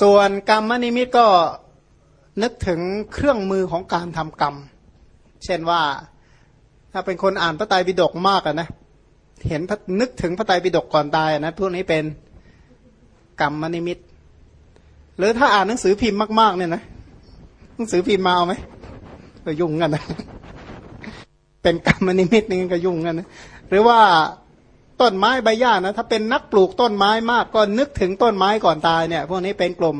ส่วนกรรมนิมิตก็นึกถึงเครื่องมือของการทำกรรม เช่นว่าถ้าเป็นคนอ่านพระไตรปิฎกมากนะ เห็นนึกถึงพระไตรปิฎกก่อนตายนะพวกนี้เป็นกรรมนิมิต หรือถ้าอ่านหนังสือพิมพ์มากๆเนี่ยนะหนังสือพิมพ์มาเอาไหมก็ยุ่งกันนะเป็นกรรมนิมิตนี่ก็ยุ่งกันนะหรือว่า ต้นไม้ใบหญ้านะถ้าเป็นนักปลูกต้นไม้มากก็นึกถึงต้นไม้ก่อนตายเนี่ย พวกนี้เป็นกลุ่ม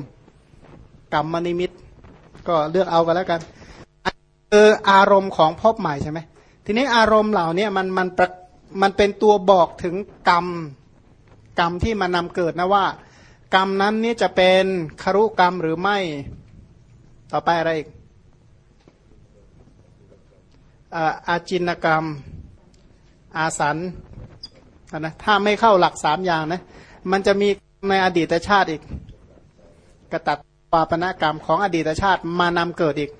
กรรมนิมิต ก็เลือกเอากันแล้วกันคืออารมณ์ของพบใหม่ใช่ไหมทีนี้อารมณ์เหล่านี้มันมันมันเป็นตัวบอกถึงกรรมกรรมที่มานำเกิดนะว่า กรรมนั้นนี่จะเป็นคารุกรรมหรือไม่ต่อไปอะไรอีกอาจินกรรม อาสัน นะถ้าไม่เข้าหลักสามอย่างนะมันจะมีในอดีตชาติอีก กระตัดปาปนกรรมของอดีตชาติมานำเกิดอีก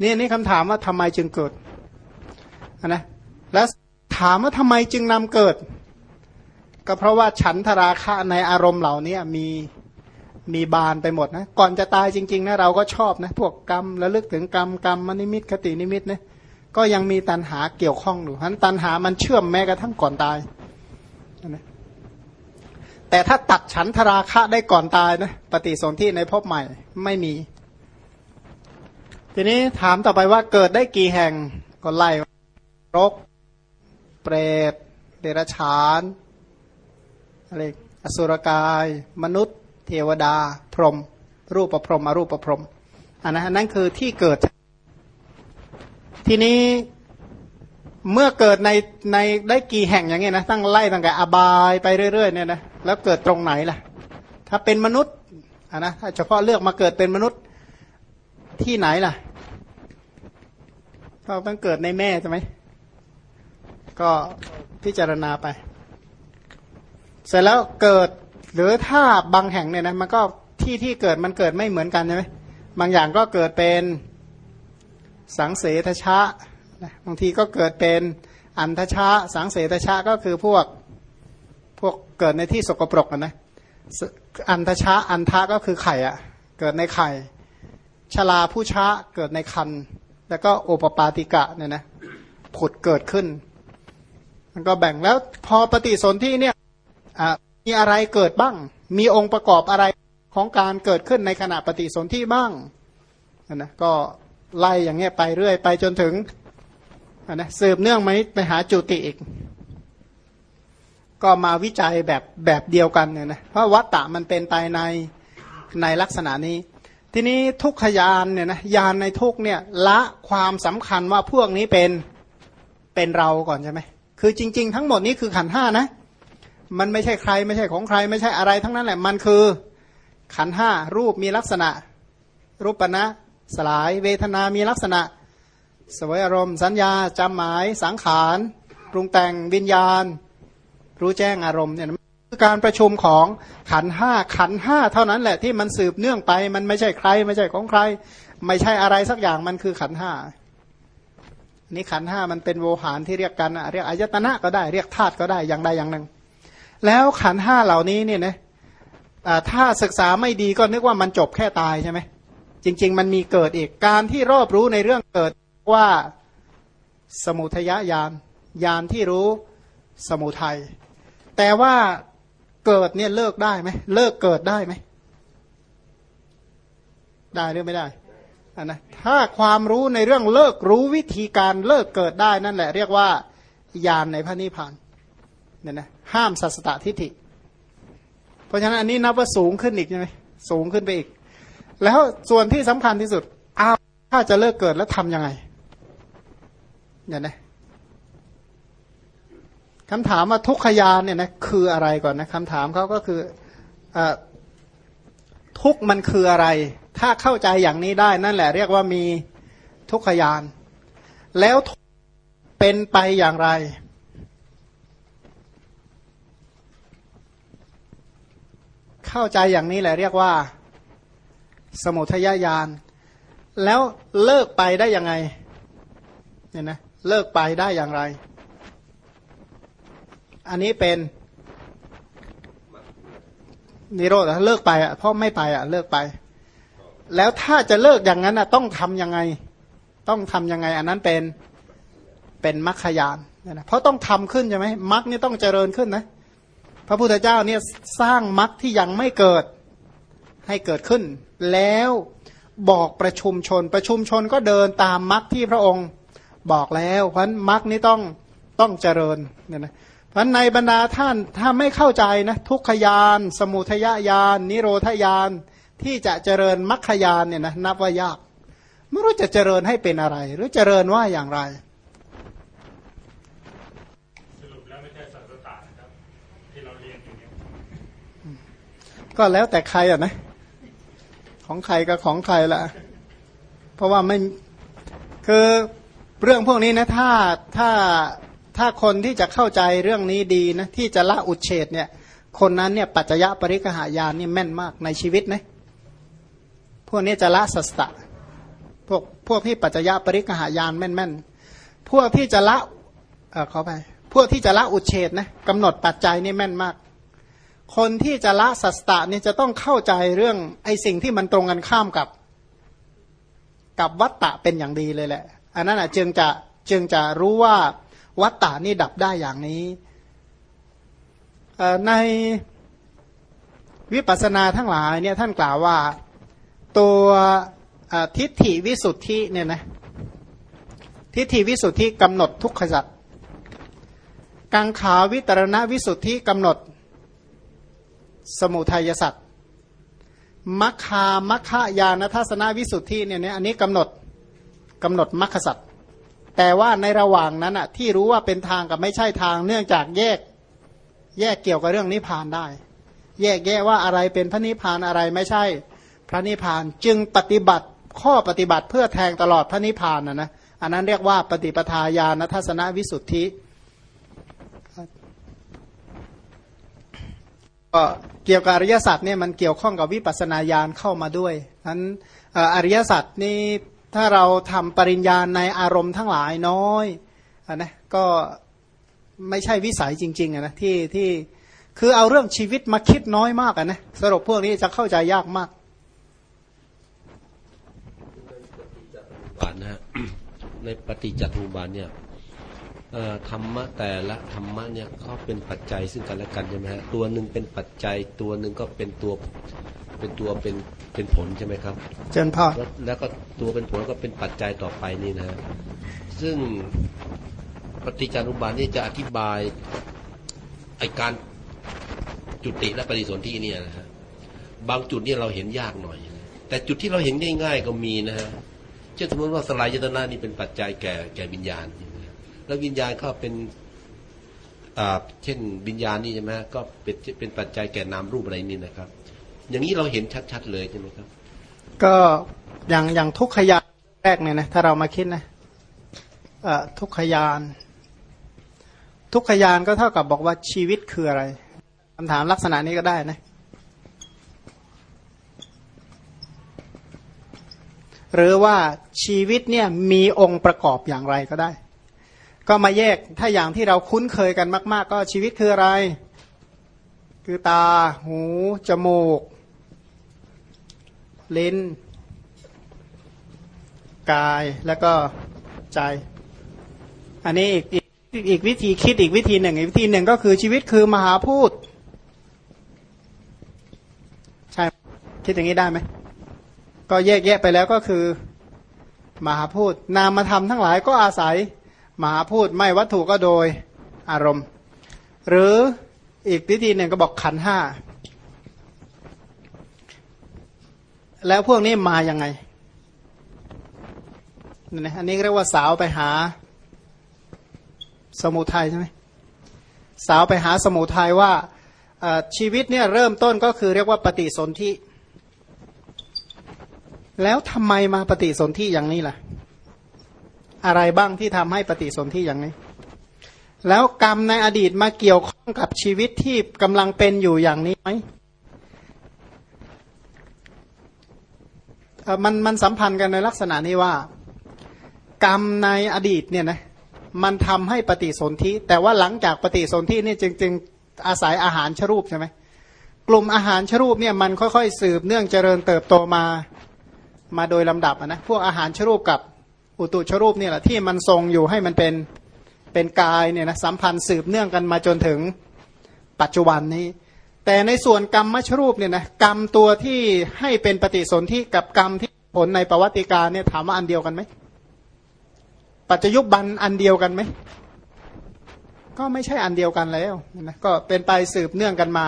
นี่นี่คำถามว่าทำไมจึงเกิดนะแล้วถามว่าทำไมจึงนำเกิด ก็เพราะว่าฉันทราคะในอารมณ์เหล่านี้มีมีบานไปหมดนะก่อนจะตายจริงๆนะเราก็ชอบนะพวกกรรมแล้วลึกถึงกรรมกรรมมนิมิตคตินิมิตนะก็ยังมีตันหาเกี่ยวข้องอยู่ฉะนั้นตันหามันเชื่อมแม้กระทั่งก่อนตาย นะแต่ถ้าตัดฉันทราคะได้ก่อนตายนะปฏิสนธิในภพใหม่ไม่มี ทีนี้ถามต่อไปว่าเกิดได้กี่แห่งก็ไล่รก เปรตเดรัจฉานอะไรอสุรกาย มนุษย์ เทวดา พรหมรูปประพรหมอรูปประพรหมอันนั้นนั่นคือที่เกิด ทีนี้ เมื่อเกิดในในได้กี่แห่งอย่างเงี้ยนะตั้งไล่ตั้งแต่อบายไปเรื่อยๆเนี่ยนะแล้วเกิดตรงไหนล่ะ ถ้าเป็นมนุษย์อะนะถ้าเฉพาะเลือกมาเกิดเป็นมนุษย์ที่ไหนล่ะ ก็ต้องเกิดในแม่ใช่ไหมก็พิจารณาไป เสร็จแล้วเกิดหรือถ้าบางแห่งเนี่ยนะมันก็ที่ที่เกิดมันเกิดไม่เหมือนกันใช่ไหมบางอย่างก็เกิดเป็นสังเสทชะ บางทีก็เกิดเป็นอันทชะสังเสทชะก็คือพวกพวกเกิดในที่สกปรกนะอันทชะอันทะก็คือไข่อะเกิดในไข่ชลาผู้ชะเกิดในคัน แล้วก็โอปปาติกะเนี่ยนะผุดเกิดขึ้น มันก็แบ่งแล้วพอปฏิสนธิเนี่ยมีอะไรเกิดบ้าง มีองค์ประกอบอะไรของการเกิดขึ้นในขณะปฏิสนธิบ้างนะก็ไล่อย่างเงี้ยไปเรื่อย ไปจนถึง นะสืบเนื่องไหมไปหาจุติอีก ก็มาวิจัยแบบแบบเดียวกันเนี่ยนะเพราะวัตตะมันเป็นไปในในลักษณะนี้ ทีนี้ทุกขยานเนี่ยนะยานในทุกเนี่ยละความสำคัญว่าพวกนี้เป็นเป็นเราก่อนใช่ไหมคือจริง ๆ ทั้งหมดนี้คือขันห้านะ มันไม่ใช่ใครไม่ใช่ของใคร ไม่ใช่อะไรทั้งนั้นแหละมันคือขันห้ารูปมีลักษณะ รูปนะสลายเวทนามีลักษณะ สวยอารมณ์ สัญญาจำหมายสังขารปรุงแต่งวิญญาณ รู้แจ้งอารมณ์เนี่ยคือการประชุมของขันห้าขันห้าเท่านั้นแหละที่มันสืบเนื่องไป มันไม่ใช่ใคร ไม่ใช่ของใคร ไม่ใช่อะไรสักอย่างมันคือขันห้านี่ขันห้ามันเป็นโวหารที่เรียกกันเรียกอายตนะก็ได้เรียกธาตุก็ได้อย่างใดอย่างหนึ่ง แล้วขันห้าเหล่านี้เนี่ยนะถ้าศึกษาไม่ดีก็นึกว่ามันจบแค่ตายใช่ไหมจริง ๆ มันมีเกิดอีกการที่รอบรู้ในเรื่องเกิด ว่าสมุทยญาณญาณที่รู้สมุทัย แต่ว่าเกิดเนี่ยเลิกได้ไหมเลิกเกิดได้ไหมได้หรือไม่ได้อันนะถ้าความรู้ในเรื่องเลิกรู้วิธีการเลิกเกิดได้นั่นแหละ เรียกว่าญาณในพระนิพพานเนี่ยนะห้ามสัสตทิฏฐิ เพราะฉะนั้นอันนี้นับว่าสูงขึ้นอีกใช่ไหมสูงขึ้นไปอีก แล้วส่วนที่สำคัญที่สุดอ้าวถ้าจะเลิกเกิดแล้วทำยังไง เนี่ยนะคำถามว่าทุกขยานเนี่ยนะคืออะไรก่อนนะคำถามเขาก็คืออทุกมันคืออะไร ถ้าเข้าใจอย่างนี้ได้นั่นแหละ เรียกว่ามีทุกขยาน แล้วเป็นไปอย่างไร เข้าใจอย่างนี้แหละเรียกว่า สมุทยญาณแล้วเลิกไปได้ยังไงเนี่ยนะ เลิกไปได้อย่างไร อันนี้เป็นนิโรธเลิกไปอะเพราะไม่ไปอะเลิกไป แล้วถ้าจะเลิกอย่างนั้นอะต้องทํำยังไง ต้องทํำยังไง อันนั้นเป็นเป็นมรรคยานนะเพราะต้องทำขึ้นใช่ไหมมรรคนี่ต้องเจริญขึ้นนะ พระพุทธเจ้าเนี่ยสร้างมรรคที่ยังไม่เกิดให้เกิดขึ้น แล้วบอกประชุมชนประชุมชนก็เดินตามมรรคที่พระองค์ บอกแล้วเพราะมรรคนี้ต้องต้องเจริญเนี่ยนะเพราะในบรรดาท่านถ้าไม่เข้าใจนะทุกขยาน สมุทยญาณนิโรธญาณที่จะเจริญมรรคยานเนี่ยนะนับว่ายาก ไม่รู้จะเจริญให้เป็นอะไร หรือเจริญว่าอย่างไรก็แล้วแต่ใครอะนะ ของใครก็ของใครละเพราะว่าไม่คือ เรื่องพวกนี้นะถ้าถ้าถ้าคนที่จะเข้าใจเรื่องนี้ดีนะที่จะละอุเฉดเนี่ย คนนั้นเนี่ยปัจจยะปริกหายานนี่แม่นมากในชีวิตนะพวกนี้จะละสัสตะพวกพวกที่ปัจจยะปริกหายานแม่นแม่นพวกที่จะละเออขอไปพวกที่จะละอุเฉดนะกำหนดปัจจัยนี่แม่นมาก คนที่จะละสัสตะเนี่ยจะต้องเข้าใจเรื่องไอ้สิ่งที่มันตรงกันข้ามกับ กับวัตตะเป็นอย่างดีเลยแหละ อันนั้นจึงจะจึงจะรู้ว่าวัตตะนี่ดับได้อย่างนี้ในวิปัสสนาทั้งหลายเนี่ยท่านกล่าวว่าตัวทิฏฐิวิสุทธิเนี่ยนะทิฏฐิวิสุทธิกำหนดทุกขจัตกังขาวิตรณวิสุทธิกำหนดสมุทัยสัตว์มัคคามัคคายานทัศนวิสุทธิเนี่ยอันนี้กำหนด กำหนดมัคคสัตว์แต่ว่าในระหว่างนั้นอะที่รู้ว่าเป็นทางกับไม่ใช่ทางเนื่องจากแยกแยกเกี่ยวกับเรื่องนิพพานได้ แยกแยะว่าอะไรเป็นพระนิพพานอะไรไม่ใช่ พระนิพพานจึงปฏิบัติข้อปฏิบัติเพื่อแทงตลอดพระนิพพานนะนะอันนั้นเรียกว่าปฏิปทาญาณทัศนวิสุทธิก็เกี่ยวกับอริยสัจเนี่ยมันเกี่ยวข้องกับวิปัสสนาญาณเข้ามาด้วยนั้นอริยสัจนี่ ถ้าเราทำปริญญาในอารมณ์ทั้งหลายน้อยอนนะก็ไม่ใช่วิสัยจริงๆนะที่ที่คือเอาเรื่องชีวิตมาคิดน้อยมากนะสรุปพวกนี้จะเข้าใจยากมากบาทนะฮะในปฏิจจทุบาทเนี่ยธรรมะแต่ละธรรมะเนี่ยเขาเป็นปัจจัยซึ่งกันและกันใช่ไหมฮะตัวหนึ่งเป็นปัจจัยตัวหนึ่งก็เป็นตัว เป็นตัวเป็นเป็นผลใช่ไหมครับเจนพ่อแล้วก็ตัวเป็นผลก็เป็นปัจจัยต่อไปนี่นะ ซึ่งปฏิจจานุบาลนี่จะอธิบายไอการจุติและปฏิสนธิเนี่ยนะฮะบางจุดเนี่ยเราเห็นยากหน่อย แต่จุดที่เราเห็นง่ายๆก็มีนะฮะเช่นสมมติว่าสลายยตนานี่เป็นปัจจัยแก่แก่วิญญาณ แล้ววิญญาณก็เป็นเช่นวิญญาณนี่ใช่ไหมก็เป็นเป็นปัจจัยแก่นามรูปอะไรนี่นะครับ อย่างนี้เราเห็นชัดๆเลยใช่ไหมครับ ก็อย่างอย่างทุกขยานแรกเนี่ยนะถ้าเรามาคิดนะทุกขยาน ทุกขยานก็เท่ากับบอกว่าชีวิตคืออะไรคำถามลักษณะนี้ก็ได้นะหรือว่าชีวิตเนี่ยมีองค์ประกอบอย่างไรก็ได้ ก็มาแยกถ้าอย่างที่เราคุ้นเคยกันมาก ๆ ก็ชีวิตคืออะไร คือตา หู จมูก ลิ้น กายแล้วก็ใจ อันนี้อีกอีกอีกวิธีคิดอีกวิธีหนึ่งอีกวิธีหนึ่งก็คือชีวิตคือมหาพูดใช่คิดอย่างนี้ได้ไหมก็แยกแยะไปแล้วก็คือ มหาพูดนามธรรมทั้งหลายก็อาศัยมหาพูดไม่วัตถุก็โดยอารมณ์ หรืออีกวิธีหนึ่งก็บอกขันห้า แล้วพวกนี้มาอย่างไงนี่อันนี้เรียกว่าสาวไปหา สมุทัยใช่ไหมสาวไปหาสมุทัยว่าชีวิตเนี่ยเริ่มต้นก็คือเรียกว่าปฏิสนธิแล้วทำไมมาปฏิสนธิอย่างนี้ล่ะ อะไรบ้างที่ทำให้ปฏิสนธิอย่างนี้ แล้วกรรมในอดีตมาเกี่ยวข้องกับชีวิตที่กำลังเป็นอยู่อย่างนี้ไหม มันมันสัมพันธ์กันในลักษณะนี้ว่า กรรมในอดีตเนี่ยนะมันทำให้ปฏิสนธิแต่ว่าหลังจากปฏิสนธินี่จึงจึงอาศัยอาหารชรูปใช่ไหมกลุ่มอาหารชรูปเนี่ยมันค่อยๆ สืบเนื่องเจริญเติบโตมามาโดยลำดับนะพวกอาหารชรูปกับอุตุชรูปเนี่ยแหละที่มันทรงอยู่ให้มันเป็นเป็นกายเนี่ยนะสัมพันธ์สืบเนื่องกันมาจนถึงปัจจุบันนี้ แต่ในส่วนกรรมมชรูปเนี่ยนะกรรมตัวที่ให้เป็นปฏิสนธิกับกรรมที่ผลในประวัติการเนี่ยถามว่าอันเดียวกันไหมปัจจยุบันอันเดียวกันไหมก็ไม่ใช่อันเดียวกันแล้วนะก็เป็นไปสืบเนื่องกันมา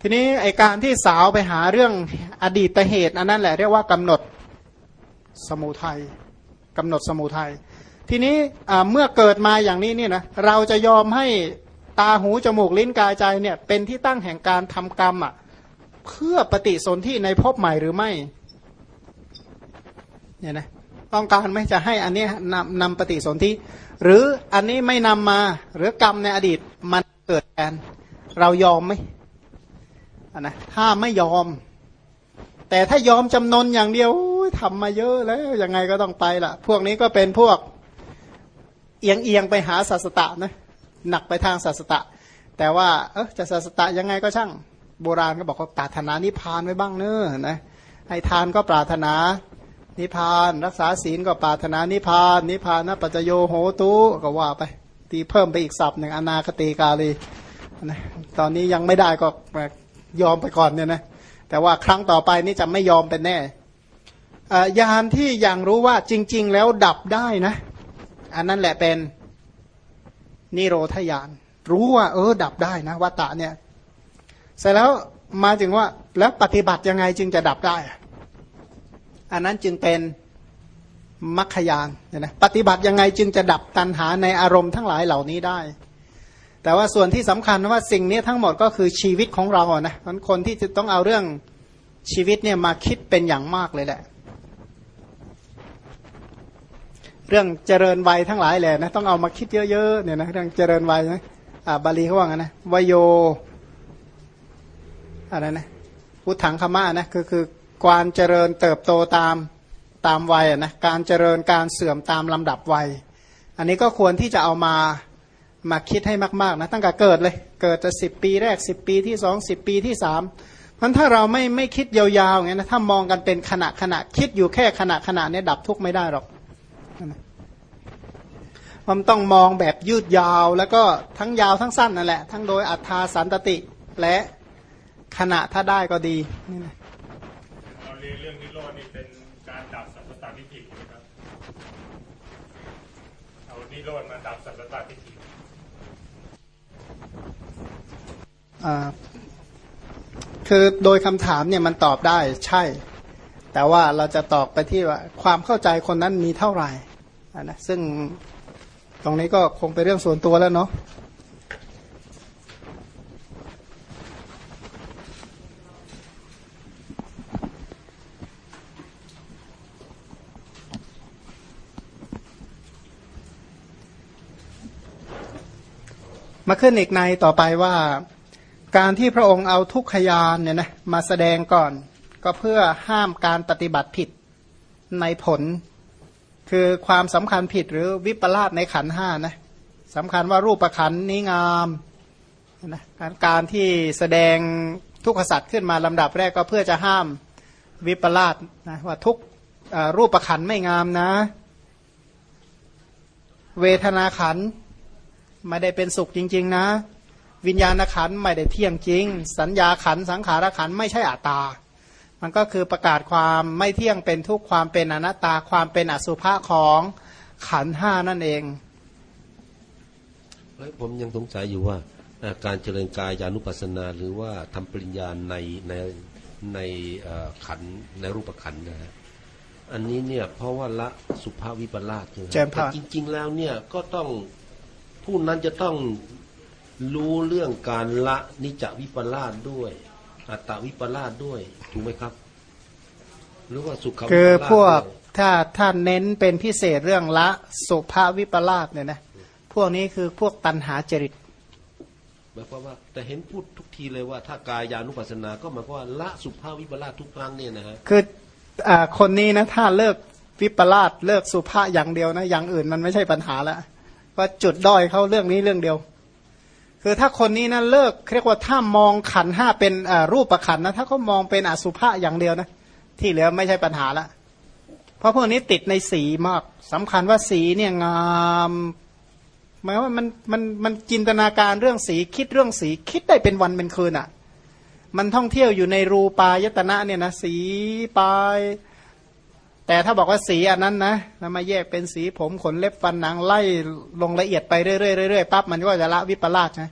ทีนี้ไอการที่สาวไปหาเรื่องอดีตเหตุ อันนั้นแหละเรียกว่ากำหนดสมุทัยกำหนดสมุทัยทีนี้เมื่อเกิดมาอย่างนี้เนี่ยนะเราจะยอมให้ ตาหูจมูกลิ้นกายใจเนี่ยเป็นที่ตั้งแห่งการทำกรรมอะเพื่อปฏิสนธิในภพใหม่หรือไม่เนี่ยนะต้องการไหมจะให้อันนี้นำนำปฏิสนธิหรืออันนี้ไม่นำมาหรือกรรมในอดีตมันเกิดแทนเรายอมไหมนะถ้าไม่ยอม แต่ถ้ายอมจำนนอย่างเดียวทำมาเยอะแล้วยังไงก็ต้องไปล่ะ พวกนี้ก็เป็นพวกเอียงเอียงไปหาศาสตะนะ หนักไปทางศาสตะ แต่ว่าเออจะศาสตะยังไงก็ช่างโบราณก็บอกว่าปรารถนานิพานไว้บ้างเนอะนะให้ทานก็ปรารถนานิพาน รักษาศีลก็ปรารถนานิพาน นิพานนะปัจโยโหตุก็ว่าไป ตีเพิ่มไปอีกศัพท์หนึ่งอนาคติกาลีนะตอนนี้ยังไม่ได้ก็ยอมไปก่อนเนี่ยนะแต่ว่าครั้งต่อไปนี่จะไม่ยอมเป็นแน่ยานที่ยังรู้ว่าจริง ๆ แล้วดับได้นะ อันนั้นแหละเป็น นิโรธยานรู้ว่า เออ ดับได้นะวัตตะเนี่ย เสร็จแล้วมาถึงว่า แล้วปฏิบัติยังไงจึงจะดับได้ อันนั้นจึงเป็นมัคคยานเนี่ยนะปฏิบัติยังไงจึงจะดับตัณหาในอารมณ์ทั้งหลายเหล่านี้ได้ แต่ว่าส่วนที่สำคัญว่าสิ่งนี้ทั้งหมดก็คือชีวิตของเรานะมันคนที่จะต้องเอาเรื่องชีวิตเนี่ยมาคิดเป็นอย่างมากเลยแหละ เรื่องเจริญวัยทั้งหลายแหละนะต้องเอามาคิดเยอะๆเนี่ยนะเรื่องเจริญวัยนะอ่าบาลีเขาว่าไงนะวโยอะไรนะพุทธังคมะนะคือคือการเจริญเติบโตตามตามวัยนะการเจริญการเสื่อมตามลำดับวัย อันนี้ก็ควรที่จะเอามามาคิดให้มากๆนะตั้งแต่เกิดเลยเกิดจะสิบปีแรกสิบปีที่สองสิบปีที่สามมันถ้าเราไม่ไม่คิดยาวๆอย่างนี้นะถ้ามองกันเป็นขณะขณะคิดอยู่แค่ขณะขณะนี้ดับทุกข์ไม่ได้หรอก มันต้องมองแบบยืดยาวแล้วก็ทั้งยาวทั้งสั้นนั่นแหละ ทั้งโดยอัธาสันตติและขณะถ้าได้ก็ดีนี่นะเรียนเรื่องนิโรธนี่เป็นการดับสัมปตาทิฏฐินะครับเอานิโรธมาดับสัมปตาทิฏฐิคือโดยคำถามเนี่ยมันตอบได้ใช่ แต่ว่าเราจะตอบไปที่ว่าความเข้าใจคนนั้นมีเท่าไหร่นะซึ่งตรงนี้ก็คงเป็นเรื่องส่วนตัวแล้วเนาะมาขึ้นอีกในต่อไปว่า การที่พระองค์เอาทุกขยานเนี่ยนะมาแสดงก่อน ก็เพื่อห้ามการปฏิบัติผิดในผล คือความสำคัญผิดหรือวิปลาสในขันห้านะสำคัญว่ารูปขันนี้งามนะการการที่แสดงทุกขสัตว์ขึ้นมาลำดับแรกก็เพื่อจะห้ามวิปลาสนะว่าทุกรูปขันไม่งามนะ เวทนาขันไม่ได้เป็นสุขจริง ๆ นะ วิญญาณขันไม่ได้เที่ยงจริง สัญญาขันสังขารขันไม่ใช่อัตตา มันก็คือประกาศความไม่เที่ยงเป็นทุกความเป็นอนัตตาความเป็นอสุภะของขันห้านั่นเองผมยังสงสัยอยู่ว่าการเจริญกายานุปัสสนา หรือว่าทำปริญญาในในในขันในรูปขันนะฮะอันนี้เนี่ยเพราะว่าละสุภาวิปลาสใช่ไหมจริง ๆ แล้วเนี่ยก็ต้องผู้นั้นจะต้องรู้เรื่องการละนิจวิปลาสด้วย อัตตวิปลาสด้วย ถูกไหมครับ หรือว่าสุขคือพวกถ้าถ้าเน้นเป็นพิเศษเรื่องละสุภาวิปลาสเนี่ยนะพวกนี้คือพวกตันหาจริตหมายความว่าแต่เห็นพูดทุกทีเลยว่าถ้ากายานุปัสสนา ก็หมายความว่าละสุภาวิปลาสทุกครั้งเนี่ยนะฮะคืออ่าคนนี้นะถ้าเลิกวิปลาสเลิกสุภาอย่างเดียวนะอย่างอื่นมันไม่ใช่ปัญหาแล้วก็จุดด้อยเขาเรื่องนี้เรื่องเดียว คือถ้าคนนี้นะเลิกเรียกว่าถ้ามองขันห้าเป็นรูปประขันนะถ้าเขามองเป็นอสุภะอย่างเดียวนะที่เหลือไม่ใช่ปัญหาละ เพราะพวกนี้ติดในสีมากสำคัญว่าสีเนี่ยงามหมายว่ามันมันมันจินตนาการเรื่องสีคิดเรื่องสีคิดได้เป็นวันเป็นคืนอะ่ะ มันท่องเที่ยวอยู่ในรูปายตนะเนี่ยนะสีปลาย แต่ถ้าบอกว่าสีอันนั้นนะแล้วมาแยกเป็นสีผมขนเล็บฟันหนังไล่ลงละเอียดไปเรื่อยๆปั๊บมันก็จะละวิปลาสนะ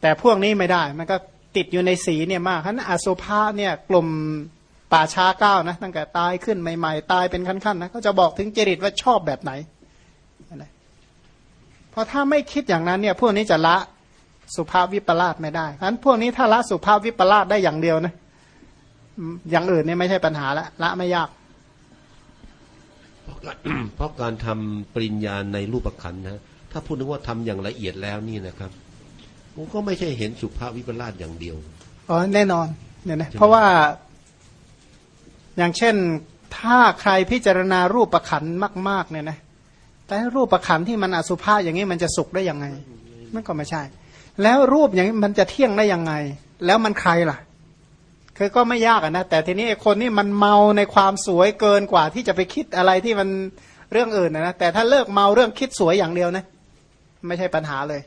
แต่พวกนี้ไม่ได้ มันก็ติดอยู่ในสีเนี่ยมากฉะนั้นอสุภะเนี่ยกลุ่มป่าช้าเก้านะตั้งแต่ตายขึ้นใหม่ๆ ตายเป็นขั้นๆนะก็จะบอกถึงจริตว่าชอบแบบไหนเพราะถ้าไม่คิดอย่างนั้นเนี่ยพวกนี้จะละสุภาพวิปลาสไม่ได้ฉะนั้นพวกนี้ถ้าละสุภาพวิปลาสได้อย่างเดียวนะอย่างอื่นเนี่ยไม่ใช่ปัญหาละละไม่ยาก เพราะการทำปริญญาในรูปขันนะถ้าพูดถึงว่าทำอย่างละเอียดแล้วนี่นะครับมันก็ไม่ใช่เห็นสุภาพวิปลาสอย่างเดียวอ๋อแน่นอนเนี่ยนะเพราะว่า อย่างเช่นถ้าใครพิจารณารูปประขันมาก ๆ เนี่ยนะแต่รูปประขันที่มันอสุภาพอย่างนี้มันจะสุขได้ยังไง มันก็ไม่ใช่ แล้วรูปอย่างนี้มันจะเที่ยงได้ยังไง แล้วมันใครล่ะ คือก็ไม่ยากนะ แต่ทีนี้ไอ้คนนี่มันเมาในความสวยเกินกว่าที่จะไปคิดอะไรที่มันเรื่องอื่นนะแต่ถ้าเลิกเมาเรื่องคิดสวยอย่างเดียวนะไม่ใช่ปัญหาเลย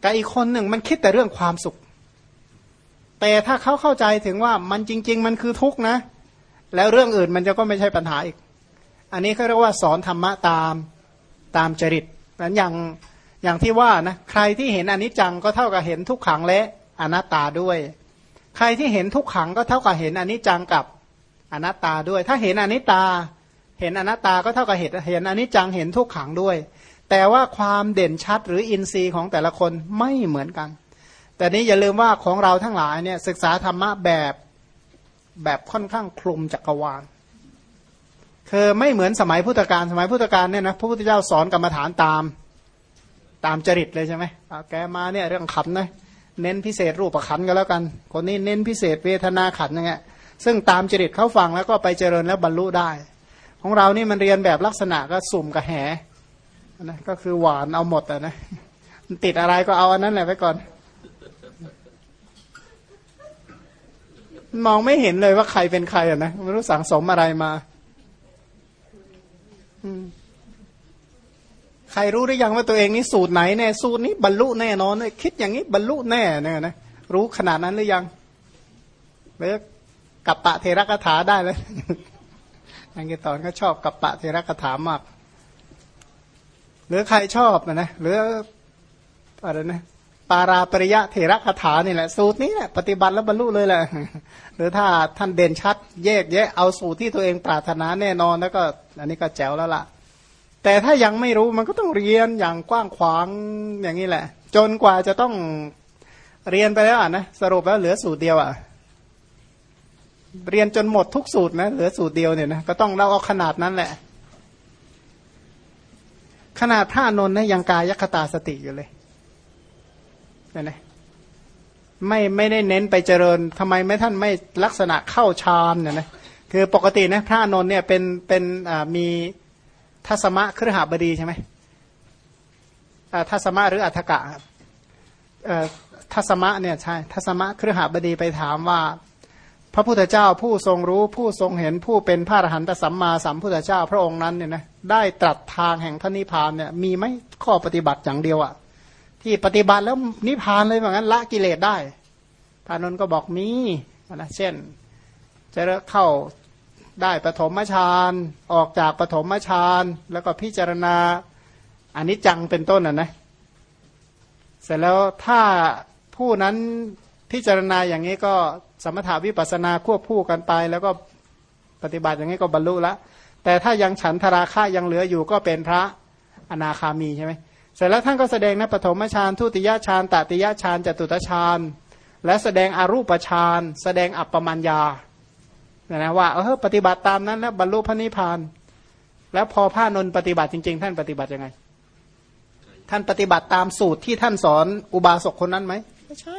แต่อีกคนหนึ่งมันคิดแต่เรื่องความสุข แต่ถ้าเขาเข้าใจถึงว่ามันจริง ๆ มันคือทุกข์นะ แล้วเรื่องอื่นมันจะก็ไม่ใช่ปัญหาอีก อันนี้เขาเรียกว่าสอนธรรมะตามตามจริตนั้นอย่างอย่างที่ว่านะใครที่เห็นอนิจจังก็เท่ากับเห็นทุกขังและอนัตตาด้วย ใครที่เห็นทุกขังก็เท่ากับเห็นอนิจจังกับอนัตตาด้วย ถ้าเห็นอนิจตา เห็นอนัตตาก็เท่ากับเห็นเห็นอนิจจังเห็นทุกขังด้วย แต่ว่าความเด่นชัดหรืออินทรีย์ของแต่ละคนไม่เหมือนกัน แต่นี้อย่าลืมว่าของเราทั้งหลายเนี่ยศึกษาธรรมะแบบแบบค่อนข้างคลุมจักรวาลคือไม่เหมือนสมัยพุทธกาลสมัยพุทธกาลเนี่ยนะพระพุทธเจ้าสอนกรรมฐานตามตามจริตเลยใช่ไหมแกมาเนี่ยเรื่องขันนะ เน้นพิเศษรูปขันก็แล้วกัน คนนี้เน้นพิเศษเวทนาขันอย่างเงี้ยซึ่งตามจริตเขาฟังแล้วก็ไปเจริญแล้วบรรลุได้ ของเรานี่มันเรียนแบบลักษณะก็สุ่มกับแหนะก็คือหวานเอาหมดอะนะติดอะไรก็เอาอันนั้นแหละไปก่อน มองไม่เห็นเลยว่าใครเป็นใครอะนะไม่รู้สังสมอะไรมา อืม ใครรู้หรือยังว่าตัวเองนี่สูตรไหนแน่สูตรนี้บรรลุแน่นอนเลยคิดอย่างนี้บรรลุแน่เนี่ยนะรู้ขนาดนั้นหรือยังหรือกับปะเทระคาถาได้เลยอังกฤษตอนก็ชอบกับปะเทระคาถามาก หรือใครชอบนะนะหรืออะไรนะปาราปริยะเทระคาถานี่แหละ สูตรนี้แหละปฏิบัติแล้วบรรลุเลยแหละหรือถ้าท่านเด่นชัด แยกแยะเอาสูตรที่ตัวเองปรารถนาแน่นอนแล้วก็ อันนี้ก็แจ๋วแล้วล่ะ แต่ถ้ายังไม่รู้มันก็ต้องเรียนอย่างกว้างขวางอย่างนี้แหละ จนกว่าจะต้องเรียนไปแล้วนะสรุปแล้วเหลือสูตรเดียวอะเรียนจนหมดทุกสูตรนะเหลือสูตรเดียวเนี่ยนะก็ต้องเราเอาขนาดนั้นแหละ ขนาดพระนนท์นะยังกายคตาสติอยู่เลยเห็นไหมไม่ไม่ได้เน้นไปเจริญทำไมไม่ท่านไม่ลักษณะเข้าฌานเนี่ยนะคือปกตินะพระนนท์เนี่ยเป็นเป็นมี ทัศมะครหบดีใช่ไหมทัศมะหรืออัฏกะทัศมะเนี่ยใช่ทัศมะครหบดีไปถามว่า พระพุทธเจ้าผู้ทรงรู้ผู้ทรงเห็นผู้เป็นพระอรหันตสัมมาสัมพุทธเจ้าพระองค์นั้นเนี่ยนะได้ตรัสทางแห่งพระนิพพานเนี่ยมีไหมข้อปฏิบัติอย่างเดียวอะที่ปฏิบัติแล้วนิพพานเลยเหมือนกันละกิเลสได้พระนนท์ก็บอกมีนะเช่นจะเข้า ได้ปฐมฌานออกจากปฐมฌานแล้วก็พิจารณาอันิจจังเป็นต้นอะนะเสร็จแล้วถ้าผู้นั้นพิจารณาอย่างนี้ก็สมถาวิปัสนาควบคู่กันไป แล้วก็ปฏิบัติอย่างนี้ก็บรรลุละแต่ถ้ายังฉันทราคะยังเหลืออยู่ก็เป็นพระอนาคามีใช่ไหมเสร็จแล้วท่านก็แสดงนะปฐมฌานทุติยฌานตติยฌานจตุตฌานและแสดงอรูปฌานแสดงอัปปมัญญา นะว่าเออปฏิบัติตามนั้นแล้วบรรลุพระนิพพาน แล้วพอพระนนปฏิบัติจริง ๆ ท่านปฏิบัติยังไง ท่านปฏิบัติตามสูตรที่ท่านสอนอุบาสกคนนั้นไหมไม่ใช่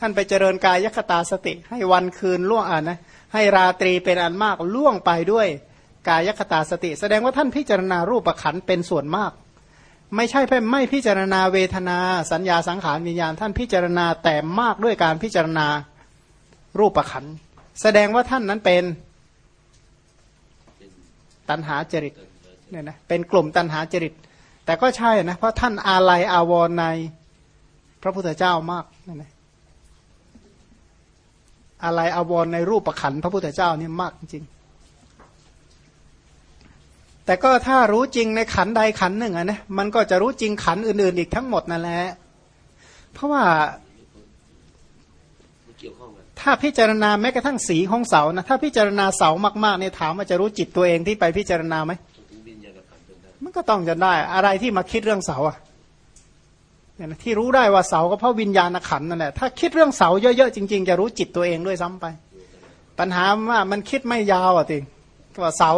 ท่านไปเจริญกายยคตาสติ ให้วันคืนล่วงอ่านนะให้ราตรีเป็นอันมากล่วงไปด้วยกายยคตาสติ แสดงว่าท่านพิจารณารูปขันเป็นส่วนมาก ไม่ใช่เพ่ไม่พิจารณาเวทนา สัญญาสังขารวิญญาณ ท่านพิจารณาแต่มากด้วยการพิจารณารูปขันธ์ แสดงว่าท่านนั้นเป็นตันหาจริตเนี่ยนะเป็นกลุ่มตันหาจริต แต่ก็ใช่นะเพราะท่านอาลัยอาวรในพระพุทธเจ้ามากเนั่นนะอาลัยอาวรในรูปขันพระพุทธเจ้านี่มากจริง แต่ก็ถ้ารู้จริงในขันใดขันหนึ่งอะนะมันก็จะรู้จริงขันอื่น ๆ อีกทั้งหมดนั่นแหละเพราะว่ามันเกี่ยวข้อง ถ้าพิจารณาแม้กระทั่งสีของเสานะถ้าพิจารณาเสามากๆเนี่ยถามว่าจะรู้จิตตัวเองที่ไปพิจารณาไหมมันก็ต้องจะได้อะไรที่มาคิดเรื่องเสาอะเนี่ยนะที่รู้ได้ว่าเสาก็เพราะวิญญาณขันนั่นแหละถ้าคิดเรื่องเสาเยอะๆจริง ๆ จะรู้จิตตัวเองด้วยซ้ำไป ปัญหาว่ามันคิดไม่ยาวอะติว่าเสา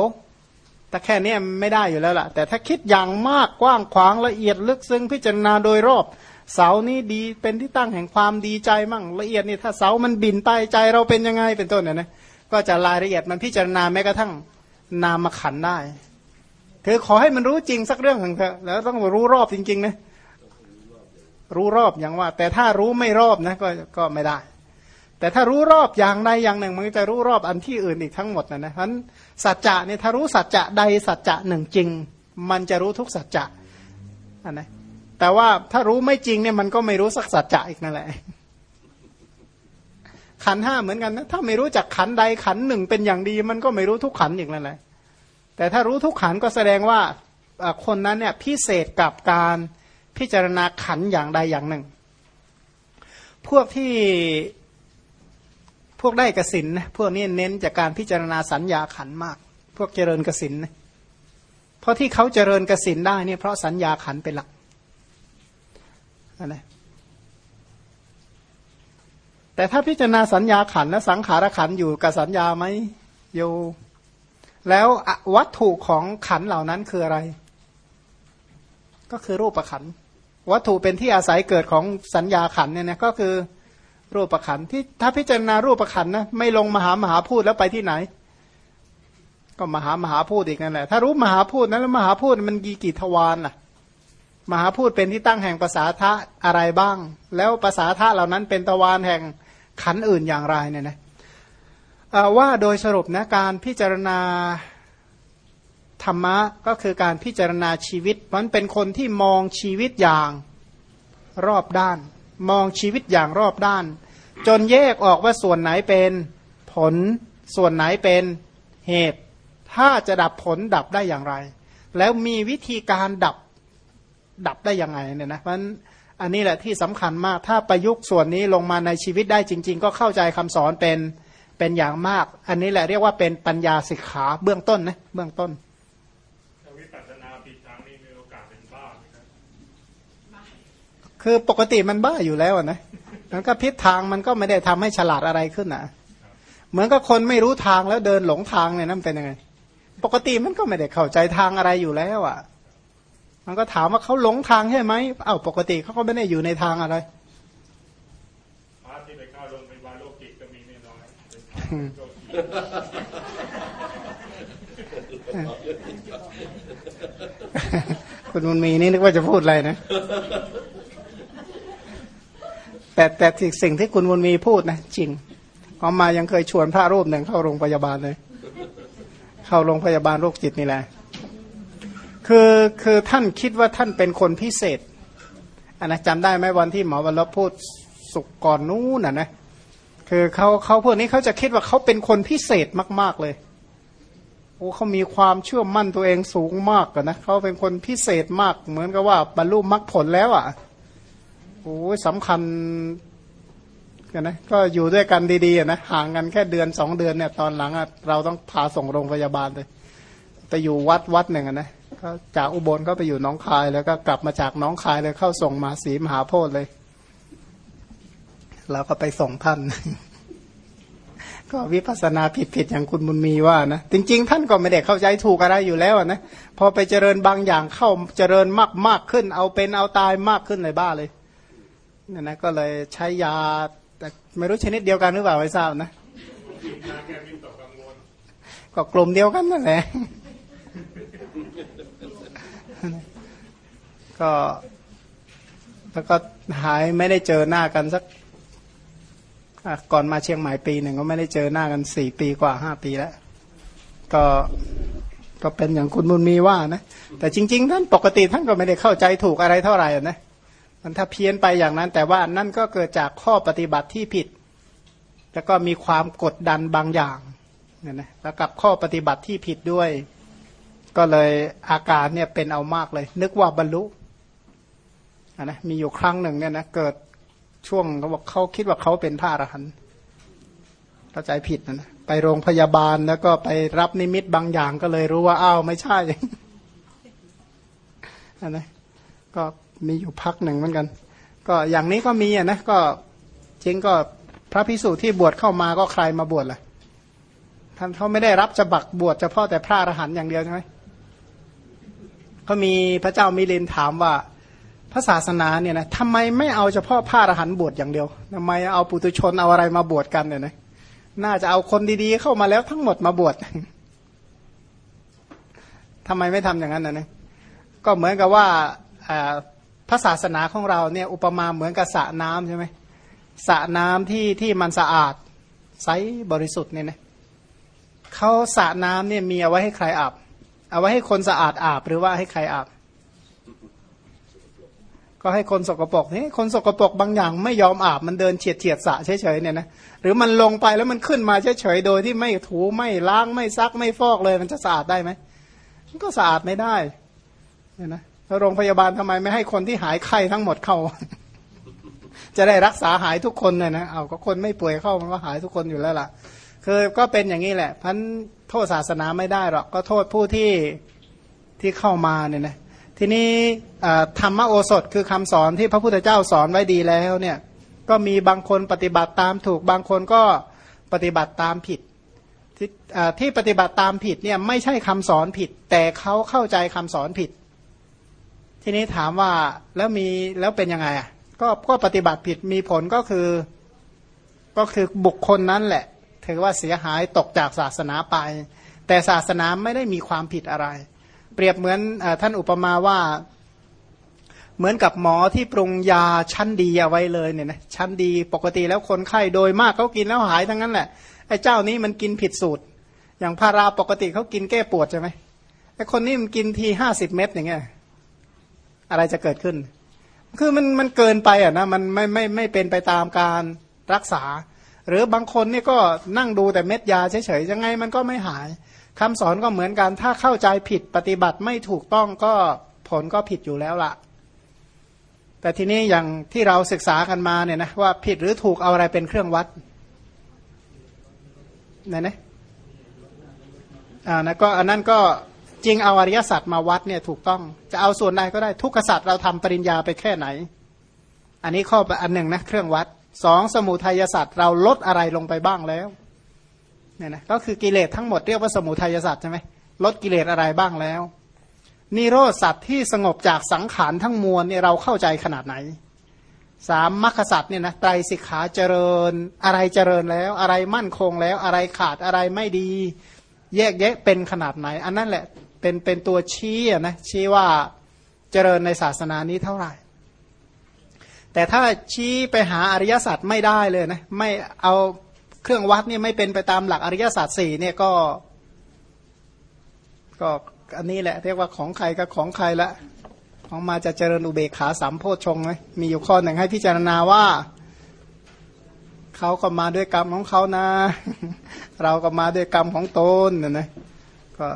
แต่แค่นี้ไม่ได้อยู่แล้วล่ะ แต่ถ้าคิดอย่างมากกว้างขวางละเอียดลึกซึ้งพิจารณาโดยรอบ เสานี้ดีเป็นที่ตั้งแห่งความดีใจมั่งละเอียดนี่ถ้าเสามันบินไปใจเราเป็นยังไงเป็นต้นเนี่ยนะก็จะรายละเอียดมันพิจารณาแม้กระทั่งนามขันได้ คือขอให้มันรู้จริงสักเรื่องหนึ่งเถอะแล้วต้องรู้รอบจริงๆนะรู้รอบอย่างว่า แต่ถ้ารู้ไม่รอบนะก็ก็ไม่ได้ แต่ถ้ารู้รอบอย่างใดอย่างหนึ่ง มันก็จะรู้รอบอันที่อื่นอีกทั้งหมดนะนะเพราะฉะนั้นสัจจะเนี่ยถ้ารู้สัจจะใดสัจจะหนึ่งจริง มันจะรู้ทุกสัจจะอันนะ แต่ว่าถ้ารู้ไม่จริงเนี่ยมันก็ไม่รู้สักสัจจะอีกนั่นแหละ ขันห้าเหมือนกันนะถ้าไม่รู้จักขันใดขันหนึ่งเป็นอย่างดี มันก็ไม่รู้ทุกขันอีกนั่นแหละ แต่ถ้ารู้ทุกขันก็แสดงว่าคนนั้นเนี่ยพิเศษกับการพิจารณาขันอย่างใดอย่างหนึ่ง พวกที่พวกได้กสินนะพวกนี้เน้นจากการพิจารณาสัญญาขันมาก พวกเจริญกสินนะเพราะที่เขาเจริญกสินได้เนี่ยเพราะสัญญาขันเป็นหลัก นะแต่ถ้าพิจารณาสัญญาขันและสังขารขันอยู่กับสัญญาไหมอยู่แล้ววัตถุของขันเหล่านั้นคืออะไร ก็คือรูปขันวัตถุเป็นที่อาศัยเกิดของสัญญาขันเนี่ยนะก็คือรูปขันที่ถ้าพิจารณารูปขันนะไม่ลงมหามหาพูดแล้วไปที่ไหน ก็มหามหาพูดอีกนั่นแหละถ้ารู้มหาพูดนั้นแล้วมหาพูดมันกี่กี่ทวารล่ะ มหาพูดเป็นที่ตั้งแห่งภาษาทะอะไรบ้าง แล้วภาษาทะเหล่านั้นเป็นทวารแห่งขันอื่นอย่างไรเนี่ยนะอ่อว่าโดยสรุปนะการพิจารณาธรรมะก็คือการพิจารณาชีวิตมันเป็นคนที่มองชีวิตอย่างรอบด้าน มองชีวิตอย่างรอบด้าน จนแยกออกว่าส่วนไหนเป็นผล ส่วนไหนเป็นเหตุ ถ้าจะดับผลดับได้อย่างไร แล้วมีวิธีการดับ ดับได้ยังไงเนี่ยนะมันอันนี้แหละที่สำคัญมากถ้าประยุกต์ส่วนนี้ลงมาในชีวิตได้จริง ๆ ก็เข้าใจคำสอนเป็นเป็นอย่างมาก อันนี้แหละเรียกว่าเป็นปัญญาสิกขาเบื้องต้นนะเบื้องต้นถ้าวิปัสสนาผิดทางนี่มีโอกาสเป็นบ้าไหมครับคือปกติมันบ้าอยู่แล้วอะนะมันก็พิษทางมันก็ไม่ได้ทำให้ฉลาดอะไรขึ้นอะเหมือนกับคนไม่รู้ทางแล้วเดินหลงทางเนี่ยนั่นเป็นยังไง ปกติมันก็ไม่ได้เข้าใจทางอะไรอยู่แล้วอะ มันก็ถามว่าเขาหลงทางใช่ไหมเอ้าปกติเขาก็ไม่ได้อยู่ในทางอะไรพระที่ไปเข้าโรงพยาบาลโรคจิตก็มีไม่น้อยเป็นโรคจิตคุณมุนมีนี่นึกว่าจะพูดอะไรนะ แต่แต่สิ่งที่คุณมุนมีพูดนะจริงเอามายังเคยชวนพระรูปหนึ่งเข้าโรงพยาบาลเลย เข้าโรงพยาบาลโรคจิตนี่แหละ คือคือท่านคิดว่าท่านเป็นคนพิเศษอันนะจำได้ไหมวันที่หมอวันลบพูดสุกก่อนนู้นน่ะนะคือเขาเขาพวกนี้เขาจะคิดว่าเขาเป็นคนพิเศษมาก ๆเลยโอ้เขามีความเชื่อมั่นตัวเองสูงมากกันนะเขาเป็นคนพิเศษมาก เหมือนกับว่าบรรลุมรรคผลแล้วอะ่ะโอ้สำคัญกันนะก็อยู่ด้วยกันดีๆอะนะห่างกันแค่เดือนสองเดือนเนี่ยตอนหลังอะเราต้องพาส่งโรงพยาบาลเลยไปอยู่วัดวัดหนึ่งอะนะ ก็จากอุบลก็ไปอยู่น้องคาย แล้วก็กลับมาจากน้องคายเลยเข้าส่งมาสีมหาโพธิ์เลยเราก็ไปส่งท่าน ก็วิปัสสนาผิดๆอย่างคุณบุญมีว่านะจริง ๆ ท่านก็ไม่ได้เข้าใจถูกอะไรอยู่แล้วนะพอไปเจริญบางอย่างเข้าเจริญมากมากขึ้น เอาเป็นเอาตายมากขึ้นเลยบ้าเลยนี่ยนะก็เลยใช้ยาแต่ไม่รู้ชนิดเดียวกันหรือเปล่าไม่ทราบนะก็กลุ่มเดียวกันนั่นแหละ ก็แล้วก็หายไม่ได้เจอหน้ากันสักก่อนมาเชียงใหม่ปีหนึ่งก็ไม่ได้เจอหน้ากันสี่ปีกว่าห้าปีแล้ว ก็ก็เป็นอย่างคุณบุญมีว่านะ แต่จริง ๆ ท่านปกติท่านก็ไม่ได้เข้าใจถูกอะไรเท่าไหร่นะมันถ้าเพี้ยนไปอย่างนั้น แต่ว่านั่นก็เกิดจากข้อปฏิบัติที่ผิด แล้วก็มีความกดดันบางอย่างเนี่ยนะแล้วกับข้อปฏิบัติที่ผิดด้วย ก็เลยอาการเนี่ยเป็นเอามากเลย นึกว่าบรรลุอะนะมีอยู่ครั้งหนึ่งเนี่ยนะเกิดช่วงเขาบอกเขาคิดว่าเขาเป็นพระอรหันต์เข้าใจผิดนะนะไปโรงพยาบาลแล้วก็ไปรับนิมิตบางอย่างก็เลยรู้ว่าอ้าวไม่ใช่อันนะก็มีอยู่พักหนึ่งเหมือนกัน ก็อย่างนี้ก็มีอะนะก็จริงก็พระพิสุที่บวชเข้ามาก็ใครมาบวชล่ะท่านเขาไม่ได้รับจะบักบวชเฉพาะแต่พระอรหันต์อย่างเดียวใช่ไหม ก็มีพระเจ้ามิลินถามว่าพระศาสนาเนี่ยนะทำไมไม่เอาเฉพาะพระอรหันต์บวชอย่างเดียวทำไมเอาปุถุชนเอาอะไรมาบวชกันเนี่ยนะน่าจะเอาคนดีๆเข้ามาแล้วทั้งหมดมาบวชทำไมไม่ทำอย่างนั้นนะเนี่ยก็เหมือนกับว่าพระศาสนาของเราเนี่ยอุปมาเหมือนกับสระน้ำใช่ไหมสระน้ำที่ที่มันสะอาดใสบริสุทธิ์เนี่ยนะเขาสระน้ำเนี่ยมีเอาไว้ให้ใครอาบ เอาไว้ให้คนสะอาดอาบหรือว่าให้ใครอาบ ก็ให้คนสกปรกนี่คนสกปรกบางอย่างไม่ยอมอาบ มันเดินเฉียดเฉียดสะเฉยๆเนี่ยนะหรือมันลงไปแล้วมันขึ้นมาเฉยๆโดยที่ไม่ถูไม่ล้างไม่ซักไม่ฟอกเลย มันจะสะอาดได้ไหมมันก็สะอาดไม่ได้เนี่ยนะโรงพยาบาลทำไมไม่ให้คนที่หายไข้ทั้งหมดเข้า จะได้รักษาหายทุกคนเนี่ยนะเอาก็คนไม่ป่วยเข้ามันก็หายทุกคนอยู่แล้วล่ะ คือก็เป็นอย่างนี้แหละพันโทษศาสนาไม่ได้หรอกก็โทษผู้ที่ที่เข้ามาเนี่ยนะทีนี้ธรรมโอสถคือคำสอนที่พระพุทธเจ้าสอนไว้ดีแล้วเนี่ยก็มีบางคนปฏิบัติตามถูกบางคนก็ปฏิบัติตามผิดที่ที่ปฏิบัติตามผิดเนี่ยไม่ใช่คำสอนผิด แต่เขาเข้าใจคำสอนผิด ทีนี้ถามว่าแล้วมีแล้วเป็นยังไงอะก็ก็ปฏิบัติผิดมีผลก็คือ ก็คือบุคคลนั้นแหละ ถือว่าเสียหายตกจากศาสนาไป แต่ศาสนาไม่ได้มีความผิดอะไร เปรียบเหมือนอท่านอุปมาว่าเหมือนกับหมอที่ปรุงยาชั้นดีเอาไว้เลยเนี่ยนะชั้นดีปกติแล้วคนไข้โดยมากเขากินแล้วหายทั้งนั้นแหละไอ้เจ้านี้มันกินผิดสูตร อย่างพาราปกติเขากินแก้ปวดใช่ไหมไอ้คนนี้มันกินทีห้าสิบเม็ดอย่างเงี้ยอะไรจะเกิดขึ้น คือมันมันเกินไปอะนะมันไม่ไม่ไม่เป็นไปตามการรักษา หรือบางคนนี่ก็นั่งดูแต่เม็ดยาเฉยๆยังไงมันก็ไม่หายคำสอนก็เหมือนกัน ถ้าเข้าใจผิดปฏิบัติไม่ถูกต้องก็ผลก็ผิดอยู่แล้วละแต่ทีนี้อย่างที่เราศึกษากันมาเนี่ยนะว่าผิดหรือถูกเอาอะไรเป็นเครื่องวัดเนี่ยนะอ่านะก็อันนั้นก็จริงเอาอริยสัจมาวัดเนี่ยถูกต้องจะเอาส่วนใดก็ได้ทุกขสัจเราทำปริญญาไปแค่ไหน อันนี้ข้ออันหนึ่งนะเครื่องวัด สองสมุทัยศาสัจเราลดอะไรลงไปบ้างแล้วเนี่ยนะก็คือกิเลสทั้งหมดเรียกว่าสมุทัยศาสัจใช่ไหมลดกิเลสอะไรบ้างแล้วนิโรธสัจที่สงบจากสังขารทั้งมวลเนี่ยเราเข้าใจขนาดไหนสามมรรคสัจเนี่ยนะไตรสิกขาเจริญ อะไรเจริญแล้ว อะไรมั่นคงแล้ว อะไรขาดอะไรไม่ดี แยกแยะเป็นขนาดไหน อันนั้นแหละเป็นเป็นตัวชี้นะชี้ว่าเจริญในศาสนานี้เท่าไหร่ แต่ถ้าชี้ไปหาอริยสัจไม่ได้เลยนะไม่เอาเครื่องวัดนี่ไม่เป็นไปตามหลักอริยสัจสี่เนี่ยก็ ก็อันนี้แหละ เรียกว่าของใครก็ของใครละของมาจะเจริญอุเบกขาสามโพชฌงไหมมีอยู่ข้อหนึ่งให้พิจารณาว่าเขาก็มาด้วยกรรมของเขานะ เราก็มาด้วยกรรมของตนเนะนะก็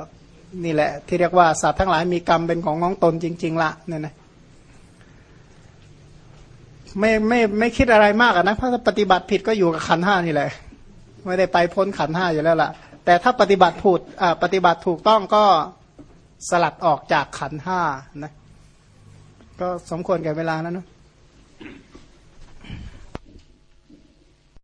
นี่แหละที่เรียกว่าสัตว์ทั้งหลายมีกรรมเป็นของของตนจริง ๆละเนี่ยนะ ไม่ไม่ไม่คิดอะไรมากนะเพราะถ้าปฏิบัติผิดก็อยู่กับขันห้านี่แหละ ไม่ได้ไปพ้นขันห้าอยู่แล้วล่ะ แต่ถ้าปฏิบัติถูกอ่าปฏิบัติถูกต้องก็สลัดออกจากขันห้านะ ก็สมควรแก่เวลาแล้วเนาะ